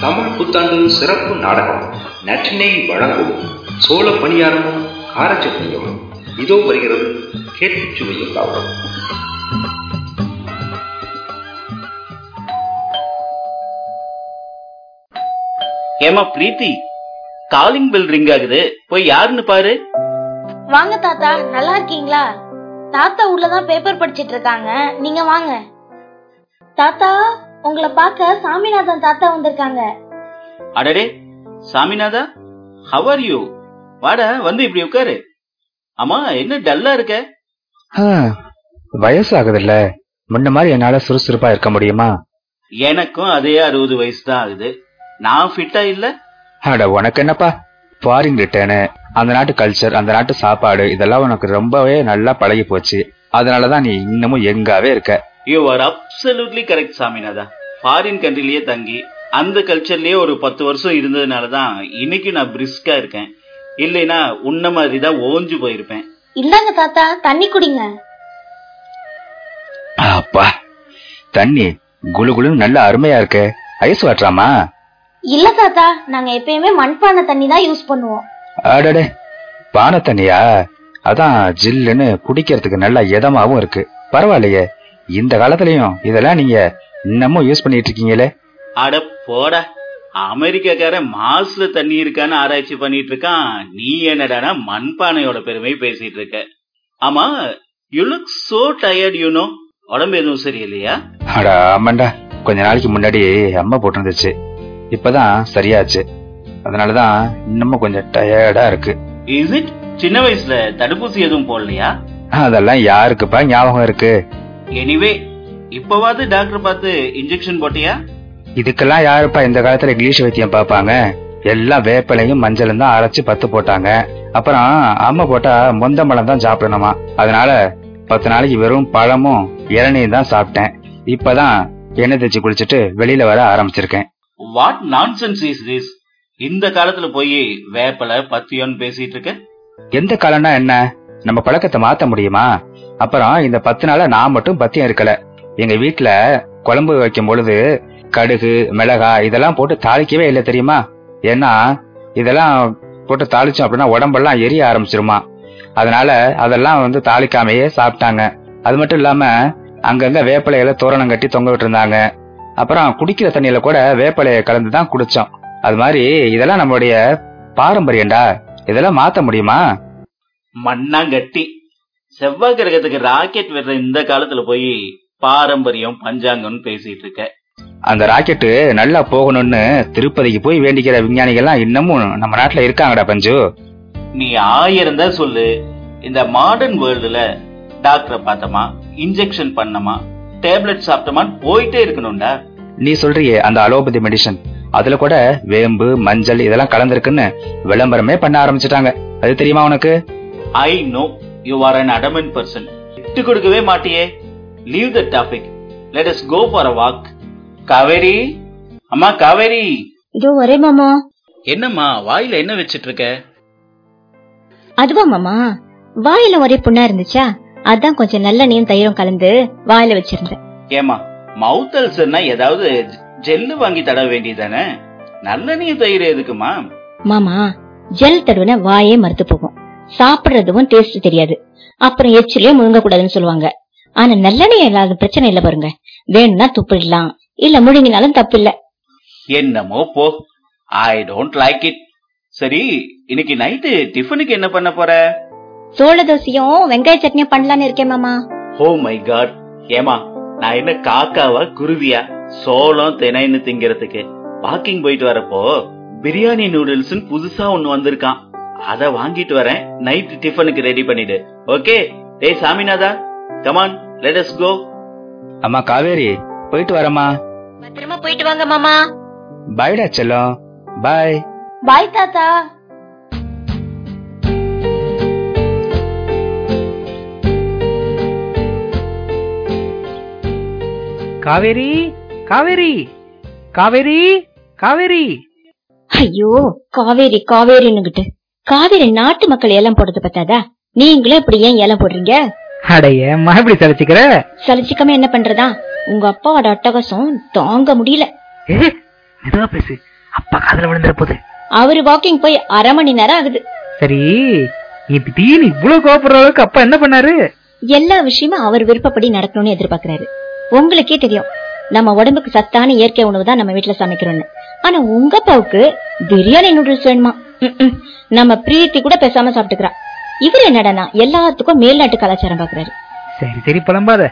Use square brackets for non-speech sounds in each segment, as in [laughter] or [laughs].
தமிழ் புத்தாண்டு சிறப்பு நாடகம் நற்றினை வழங்கும் சோழ பணியாரமும் காரச்சட்னியும் இதோ வருகிறது கேட்டு சுவையுண்டாகும் ஏமா பிரீத்தி காலிங் பெல் ரிங் ஆகுது. போய் யாருன்னு பாரு. வாங்க தாத்தா நல்லா இருக்கீங்களா? தாத்தா உள்ளதான் பேப்பர் படிச்சிட்டு இருக்காங்க. நீங்க வாங்க. தாத்தா உங்களை பார்க்க சாமிநாதன் தாத்தா வந்திருக்காங்க. அடடே சாமிநாதா ஹவ் ஆர் யூ வாடா வந்து இப்படி உட்காரு. அம்மா என்ன டல்லா இருக்க? வயசு ஆகுதுல்ல முன்ன மாதிரி என்னால சுறுசுறுப்பா இருக்க முடியுமா? எனக்கும் அதே அறுபது வயசு தான் ஆகுது. நான் ஃபிட்டா இல்ல? அட உனக்கு என்னப்பா? ஃபாரின் ரிட்டர்னு அந்த நாட்டு கல்ச்சர் அந்த நாட்டு சாப்பாடு இதெல்லாம் உனக்கு ரொம்பவே நல்லா பழகி போச்சு அதனாலதான் நீ இன்னமும் எங்காவே இருக்க. யூ ஆர் அப்சல்யூட்லி கரெக்ட் சாமிநாதா. ஃபாரின் கண்ட்ரிலேயே தங்கி அந்த கல்ச்சர்லயே ஒரு பத்து வருஷம் இருந்ததுனால தான் இன்னைக்கு நான் பிரிஸ்கா இருக்கேன். இல்லைனா உன்ன மாதிரி தான் ஓஞ்சு போயிருப்பேன். இந்தாங்க தாத்தா தண்ணி குடிங்க. அப்பா தண்ணி குளு குளுன்னு நல்ல அருமையா இருக்கு. ஐஸ் வாட்டராமா? இல்ல தாத்தா நாங்க எப்பயுமே மண்பானை தண்ணி தான் யூஸ் பண்ணுவோம். அடடே பானை தண்ணியா? அதான் ஜில்லுன்னு குடிக்கிறதுக்கு நல்ல இதமாவும் இருக்கு. பரவாயில்லையே. இந்த காலத்துலயும் இதெல்லாம் நீங்க இன்னமும் யூஸ் பண்ணிட்டு இருக்கீங்களே? அட போடா. அமெரிக்காக்காரன் மாசுல தண்ணி இருக்கான்னு ஆராய்ச்சி பண்ணிட்டு இருக்கான். நீ என்னடானா மண்பானையோட பெருமை பேசிட்டு இருக்க. ஆமா you look so tired you know உடம்பு எதுவும் சரியில்லையா? அடா ஆமாண்டா. கொஞ்ச நாளைக்கு முன்னாடி அம்மா போட்டிருந்துச்சு. இப்பதான் சரியாச்சு. அதனாலதான் இன்னமும் கொஞ்சம் டயர்டா இருக்கு. இஸ் இட் சின்ன வயசுல தடுப்பூசி எதுவும் போடலையா? அதெல்லாம் யாருக்குப்பா ஞாபகம் இருக்கு? எனிவே இப்பவாது டாக்டர் பார்த்து இன்ஜெக்ஷன் போட்டியா? இதுக்கெல்லாம் யாருப்பா இந்த காலத்துல இங்கிலீஷ் வைத்தியம் பார்ப்பாங்க? எல்லாம் வேப்பிலையும் மஞ்சளும் தான் அரைச்சு பத்து போட்டாங்க. அப்புறம் அம்மா போட்டா மொந்த பழம் தான் சாப்பிடணுமா? அதனால பத்து நாளைக்கு வெறும் பழமும் இளநீர் தான் சாப்பிட்டேன். இப்பதான் எண்ணெய் தேய்ச்சி குளிச்சுட்டு வெளியில வர ஆரம்பிச்சிருக்கேன். வாட் நான்சென்ஸ் இஸ் திஸ் இந்த காலத்துல போய் வேப்பல பத்தியோன்னு பேசிட்டு இருக்க? எந்த காலம்னா என்ன? நம்ம பழக்கத்தை மாத்த முடியுமா? அப்புறம் இந்த பத்து நாள நான் மட்டும் பத்தியம் இருக்கல. எங்க வீட்டுல குழம்பு வைக்கும் பொழுது கடுகு மிளகா இதெல்லாம் போட்டு தாளிக்கவே இல்லை தெரியுமா? ஏன்னா இதெல்லாம் போட்டு தாளிச்சோம் அப்படின்னா உடம்பெல்லாம் எரிய ஆரம்பிச்சிருமா? அதனால அதெல்லாம் வந்து தாளிக்காமையே சாப்பிட்டாங்க. அது மட்டும் இல்லாம அங்கங்க வேப்பிலையில தோரணம் கட்டி தொங்க விட்டுருந்தாங்க. அப்புறம் குடிக்கிற தண்ணியில கூட வேப்பிலையை கலந்து தான் குடிச்சோம். அது மாதிரி இதெல்லாம் நம்மளுடைய பாரம்பரியம்டா. இதெல்லாம் மாத்த முடியுமா? மண்ணாங்கட்டி. செவ்வாய் கிரகத்துக்கு ராக்கெட் விடுற இந்த காலத்துல போய் பாரம்பரியம் பஞ்சாங்கம்னு பேசிட்டு இருக்க. அந்த ராக்கெட்டு நல்லா போகணும்னு திருப்பதிக்கு போய் வேண்டிக்கிற விஞ்ஞானிகள்லாம் இன்னமும் நம்ம நாட்டுல இருக்காங்கடா பஞ்சு. நீ ஆயிரம் தான் சொல்லு. இந்த மாடர்ன் வேர்ல்டுல டாக்டரை பார்த்தோமா இன்ஜெக்ஷன் பண்ணமா டேப்லெட் சாப்பிட்டோமான்னு போயிட்டே இருக்கணும்டா. நீ சொல்றியே அந்த அலோபதி மெடிசன் அதுல கூட வேம்பு மஞ்சள் இதெல்லாம் கலந்திருக்குன்னு விளம்பரமே பண்ண ஆரம்பிச்சிட்டாங்க. அது தெரியுமா உனக்கு? I know you are an adamant person விட்டு கொடுக்கவே மாட்டியே. Leave the topic let us go for a walk Kaveri? அம்மா காவேரி. இதோ வரே மாமா. என்னம்மா வாயில என்ன வச்சிட்டு இருக்க அதுவா மாமா. வாயில ஒரே புண்ணா இருந்துச்சா? அதான் கொஞ்சம் நல்ல நீயும் தயிரும் கலந்து வாயில வச்சிருந்தேன். ஏமா மவுத் அல்சர்னா ஏதாவது ஜெல்லு வாங்கி தட வேண்டியதானே நல்ல நீ தயிர் எதுக்குமா? மாமா ஜெல் தடவுன வாயே மறுத்து போகும். சாப்பிடுறதும் டேஸ்ட் தெரியாது. அப்புறம் எச்சிலே முழுங்க கூடாதுன்னு சொல்லுவாங்க. ஆனா நல்லெண்ணெய் இல்லாத பிரச்சனை இல்ல பாருங்க. வேணும்னா துப்பிடலாம். இல்ல முழுங்கினாலும் தப்பு இல்ல என்னமோ போ. ஐ டோன்ட் லைக் இட் சரி இன்னைக்கு நைட்டு டிஃபனுக்கு என்ன பண்ண போற? சோள தோசையும் வெங்காய சட்னியும் பண்ணலான்னு இருக்கேன் மாமா. ஓ மை காட் ஏமா நான் என்ன காக்காவா குருவியா? சோளம் தினைன்னு திங்கிறதுக்கு. வாக்கிங் போயிட்டு வரப்போ பிரியாணி நூடுல்ஸ் புதுசா ஒண்ணு வந்திருக்கான். அத வாங்கிட்டு வரேன். நைட் டிஃபனுக்கு ரெடி பண்ணிடு. ஓகே டேய் சாமிநாதா come on let us go அம்மா காவேரி போயிட்டு வரமா பத்திரமா போயிட்டு வாங்க மாமா. பாய்டா செல்லம். பாய் பாய் தாத்தா. காவேரி காவேரி காவேரி காவேரி. ஐயோ காவேரி காவேரின்னுகிட்டு. காவேரி நாட்டு மக்கள் ஏலம் போடுறது பத்தாதா? நீங்களும் இப்படி ஏன் ஏலம் போடுறீங்க? அடைய இப்படி சலிச்சுக்கிற? சலிச்சிக்காம என்ன பண்றதா? உங்க அப்பாவோட அட்டகாசம் தாங்க முடியல. மெதுவா பேசு. அப்பா காதுல விழுந்துற போது. அவரு வாக்கிங் போய் அரை மணி நேரம் ஆகுது. சரி திடீர்னு இவ்வளவு கோபப்படுற அளவுக்கு அப்பா என்ன பண்ணாரு? எல்லா விஷயமும் அவர் விருப்பப்படி நடக்கணும்னு எதிர்பார்க்கறாரு. உங்களுக்கே தெரியும் நம்ம உடம்புக்கு சத்தான இயற்கை உணவு தான் நம்ம வீட்டுல சமைக்கிறோம்னு. ஆனா உங்க அப்பாவுக்கு பிரியாணி நூடுல்ஸ் வேணுமா. நம்ம பிரீத்தி கூட பேசாம சாப்பிட்டுக்கிறா இவர் என்னடனா எல்லாத்துக்கும் மேல்நாட்டு கலாச்சாரம் பாக்குறாரு. சரி சரி புலம்பாத.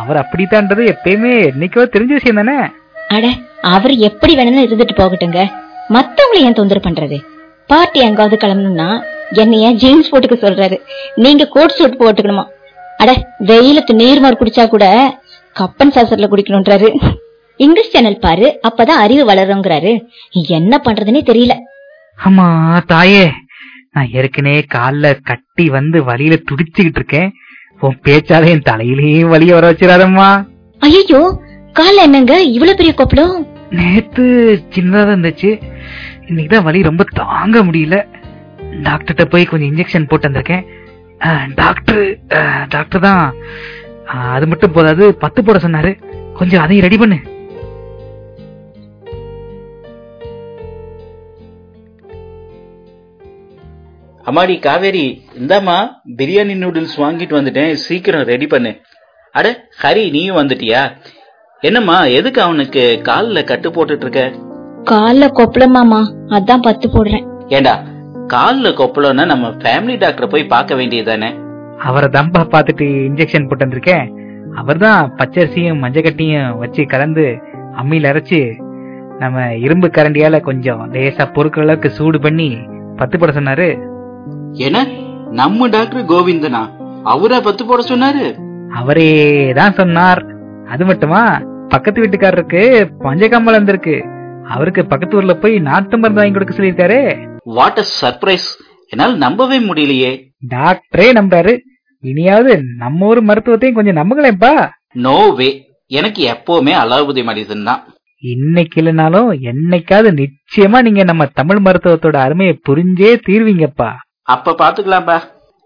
அவர் அப்படித்தான்றது எப்பயுமே என்னைக்கோ தெரிஞ்ச விஷயம் தானே? அட அவர் எப்படி வேணும்னு இருந்துட்டு போகட்டுங்க. மத்தவங்களை ஏன் தொந்தரவு பண்றது? பார்ட்டி எங்காவது கிளம்பணும்னா என்னைய ஜீன்ஸ் போட்டுக்க சொல்றாரு? நீங்க கோட் சூட் போட்டுக்கணுமா? அட வெயிலுக்கு நீர்மோர் குடிச்சா கூட கப்பன் சாசர்ல குடிக்கணும்ன்றாரு. இங்கிலீஷ் சேனல் பாரு அப்பதான் அறிவு வளருங்கிறாரு. என்ன பண்றதுன்னே தெரியல. ஆமா தாயே நான் ஏற்கனவே கால்ல கட்டி வந்து வலியில துடிச்சுக்கிட்டு இருக்கேன். உன் பேச்சால என் தலையிலேயே வலிய வர வச்சிடாதம்மா. ஐயோ கால்ல என்னங்க இவ்வளவு பெரிய கொப்பளம் நேத்து சின்னதா இருந்துச்சு. இன்னைக்குதான் வலி ரொம்ப தாங்க முடியல. டாக்டர்கிட்ட போய் கொஞ்சம் இன்ஜெக்ஷன் போட்டு வந்திருக்கேன். டாக்டர் டாக்டர் தான். அது மட்டும் போதாது பத்து போட சொன்னாரு. கொஞ்சம் அதையும் ரெடி பண்ணு. அம்மாடி காவேரி இந்தாம்மா பிரியாணி நூடுல்ஸ் வாங்கிட்டு வந்துட்டேன். சீக்கிரம் ரெடி பண்ணு. அட ஹரி நீயும் வந்துட்டியா? என்னம்மா எதுக்கு அவனுக்கு கால்ல கட்டு போட்டுட்டு இருக்க கால்ல கொப்பளமாமா அதான் பத்து போடுறேன். ஏண்டா கால்ல கொப்பளம்னா நம்ம ஃபேமிலி டாக்டரை போய் பார்க்க வேண்டியதுதானே? அவரை தம்பா பார்த்துட்டு இன்ஜெக்ஷன் போட்டு வந்திருக்கேன் அவர்தான் பச்சரிசியும் மஞ்சக்கட்டியும் வச்சு கலந்து அம்மியில அரைச்சு நம்ம இரும்பு கரண்டியால கொஞ்சம் லேசா பொறுக்கிற அளவுக்கு சூடு பண்ணி பத்து போட சொன்னாரு. என்ன? நம்ம டாக்டர் கோவிந்தனா? அவரா பத்து போட சொன்னாரு? அவரே தான் சொன்னார். அது மட்டுமா? பக்கத்து வீட்டுக்காரருக்கு பஞ்சகாமல் வந்திருக்கு. அவருக்கு பக்கத்து ஊர்ல போய் நாட்டு மருந்து வாங்கி கொடுக்க சொல்லியிருக்காரு. வாட் அ சர்ப்ரைஸ் என்னால் நம்பவே முடியலையே. டாக்டரே நம்புறாரு. இனியாவது நம்ம ஊர் மருத்துவத்தையும் கொஞ்சம் நம்புங்களேன்ப்பா நோ வே எனக்கு எப்பவுமே அலாவுதி மெடிசன் தான். இன்னைக்கு இல்லைனாலும் என்னைக்காவது நிச்சயமா நீங்க நம்ம தமிழ் மருத்துவத்தோட அருமையை புரிஞ்சே தீர்வீங்கப்பா. அப்ப பாத்துக்கலாம்பா.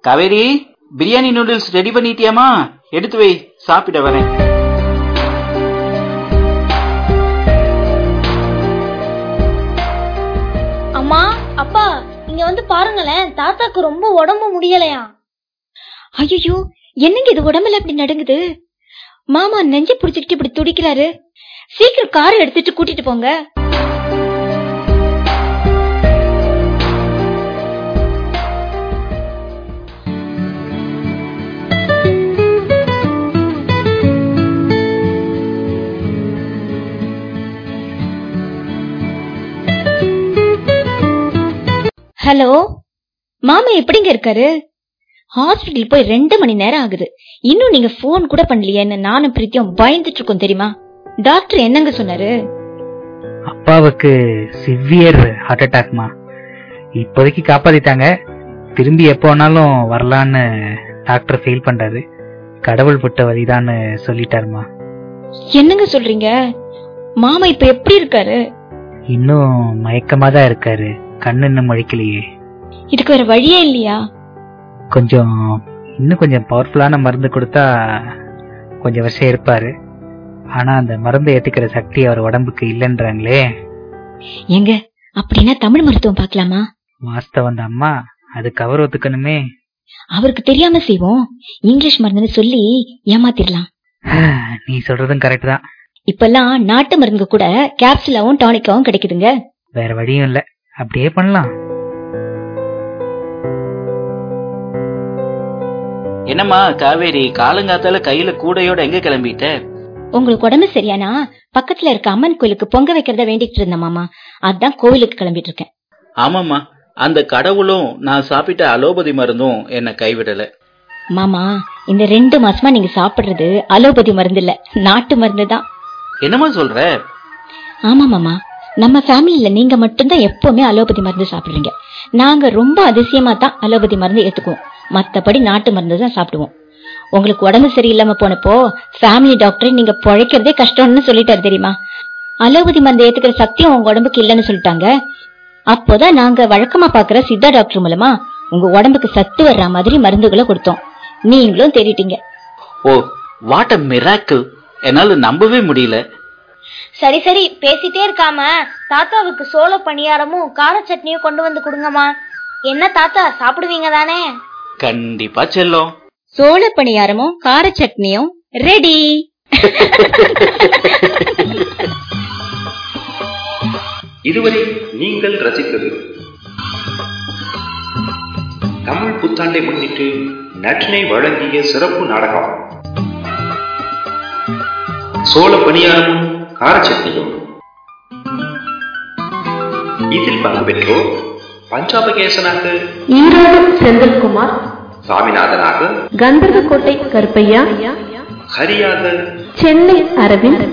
காவேரி பிரியாணி நூடுல்ஸ் ரெடி பண்ணிட்டியாமா? எடுத்து வை சாப்பிட வரேன். அம்மா அப்பா இங்க வந்து பாருங்களேன் தாத்தாக்கு ரொம்ப உடம்பு முடியலையா? ஐயோ என்னங்க இது உடம்புல இப்படி நடுங்குது? மாமா நெஞ்ச புடிச்சுக்கிட்டு இப்படி துடிக்கிறாரு. சீக்கிரம் கார் எடுத்துட்டு கூட்டிட்டு போங்க. ஹலோ? மாமா எப்படிங்க இருக்காரு? ஹாஸ்பிட்டல் போய் ரெண்டு மணி நேரம் ஆகுது. இன்னும் நீங்க போன் கூட பண்ணலையேன்னு நானும் பிரீத்தியும் பயந்துட்டு இருக்கோம் தெரியுமா? டாக்டர் என்னங்க சொன்னாரு? அப்பாவுக்கு சிவியர் ஹார்ட் அட்டாக்மா இப்போதைக்கு காப்பாத்திட்டாங்க. திரும்பி எப்போ வேணாலும் வரலான்னு டாக்டர் ஃபீல் பண்றாரு. கடவுள் புட்ட வழிதான்னு சொல்லிட்டாருமா. என்னங்க சொல்றீங்க? மாமா இப்ப எப்படி இருக்காரு? இன்னும் மயக்கமா தான் இருக்காரு. கண்ணு இன்னும் முழிக்கலையே இதுக்கு வேற வழியே இல்லையா? கொஞ்சம் இன்னும் கொஞ்சம் பவர்ஃபுல்லான மருந்து கொடுத்தா கொஞ்சம் வருஷம் இருப்பாரு. ஆனா அந்த மருந்தை ஏத்துக்கிற சக்தி அவர் உடம்புக்கு இல்லைன்றாங்களே. எங்க அப்படின்னா தமிழ் மருத்துவம் பார்க்கலாமா? வாஸ்தவம் அம்மா அதுக்கு அவர் ஒத்துக்கணுமே. அவருக்கு தெரியாம செய்வோம். இங்கிலீஷ் மருந்துன்னு சொல்லி ஏமாத்திடலாம் [laughs] நீ சொல்றதும் கரெக்ட் தான். இப்பெல்லாம் நாட்டு மருந்து கூட கேப்சுலாவும் டானிக்காவும் கிடைக்குதுங்க. வேற வழியும் இல்ல. அப்படியே பண்ணலாம். என்னம்மா காவேரி காலங்காத்தால கையில கூடையோட எங்க கிளம்பிட்ட? உங்களுக்கு உடம்பு சரியானா? பக்கத்துல இருக்க அம்மன் கோயிலுக்கு பொங்க வைக்கிறத வேண்டிட்டு இருந்தேன் மாமா. அதான் கோவிலுக்கு கிளம்பிட்டு இருக்கேன். ஆமாம்மா அந்த கடவுளும் நான் சாப்பிட்ட அலோபதி மருந்தும் என்ன கைவிடல. மாமா இந்த ரெண்டு மாசமா நீங்க சாப்பிடுறது அலோபதி மருந்து இல்ல நாட்டு மருந்து தான் என்னம்மா சொல்ற? ஆமா மாமா. நம்ம ஃபேமிலியில நீங்க மட்டும்தான் எப்பவுமே அலோபதி மருந்து சாப்பிடுறீங்க. நாங்க ரொம்ப அதிசயமா தான் அலோபதி மருந்து ஏத்துக்குவோம். மத்தபடி நாட்டு மருந்து தான் சாப்பிடுவோம். உங்களுக்கு உடம்பு சரியில்லாம போனப்போ ஃபேமிலி டாக்டர் நீங்க பொழைக்கிறதே கஷ்டம்னு சொல்லிட்டாரு தெரியுமா? அலோபதி மருந்து ஏத்துக்கிற சக்தியும் உங்க உடம்புக்கு இல்லைன்னு சொல்லிட்டாங்க. அப்போதான் நாங்க வழக்கமா பாக்குற சித்தா டாக்டர் மூலமா உங்க உடம்புக்கு சத்து வர்ற மாதிரி மருந்துகளை கொடுத்தோம். நீங்களும் தேடிட்டீங்க. ஓ வாட் அ மிராக்கிள் என்னால நம்பவே முடியல. சரி சரி பேசிட்டே இருக்காம தாத்தாவுக்கு சோள பணியாரமும் கார சட்னியும் கொண்டு வந்து கொடுங்கம்மா. என்ன தாத்தா சாப்பிடுவீங்க தானே? கண்டிப்பா செல்லம். சோள பணியாரமும் கார சட்னியும் ரெடி. இதுவரை நீங்கள் ரசித்தது தமிழ் புத்தாண்டை முன்னிட்டு நற்றினை வழங்கிய சிறப்பு நாடகம். சோழ பணியாரமும் காரச்சட்னியும். இதில் பங்கு பெற்றோர் பஞ்சாபகேசனாக ஈரோடு செந்தில்குமார் சாமிநாதனாக கந்தர்வக்கோட்டை கருப்பையா ஹரியாக சென்னை அரவிந்த்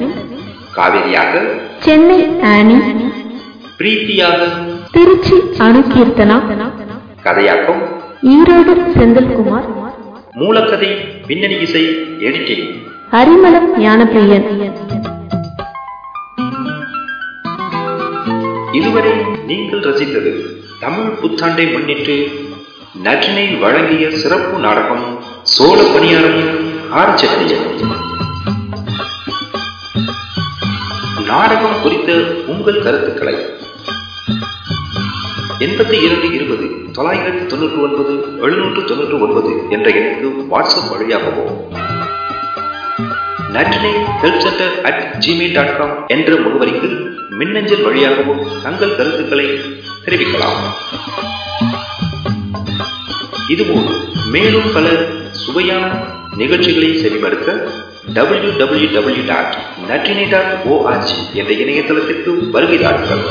காவேரியாக சென்னை ஆனி பிரீத்தியாக திருச்சி அணுகீர்த்தனா கதையாக்கம் ஈரோடு செந்தில்குமார் மூலக்கதை பின்னணி இசை எடிட்டிங். அரிமளம் ஞானப்பிரியன். இதுவரை நீங்கள் ரசித்தது. தமிழ் புத்தாண்டை முன்னிட்டு நற்றினை வழங்கிய சிறப்பு நாடகம் சோழ பணியாரம் ஆரச்சட்டியம் நாடகம் குறித்த உங்கள் கருத்துக்களை எண்பத்தி இரண்டு இருபது தொள்ளாயிரத்தி தொண்ணூற்றி ஒன்பது எழுநூற்று தொண்ணூற்று ஒன்பது என்ற எண்ணுக்கு வாட்ஸ்அப் வழியாகவோ Natrinai help centre at Gmail dot com என்ற முகவரிக்கு மின்னஞ்சல் வழியாகவும் தங்கள் கருத்துக்களை தெரிவிக்கலாம். இதுபோல் மேலும் பல சுவையான நிகழ்ச்சிகளை செவிமடுக்க W W W dot Natrinai dot O R G என்ற இணையதளத்திற்கு வருகை தாருங்கள்.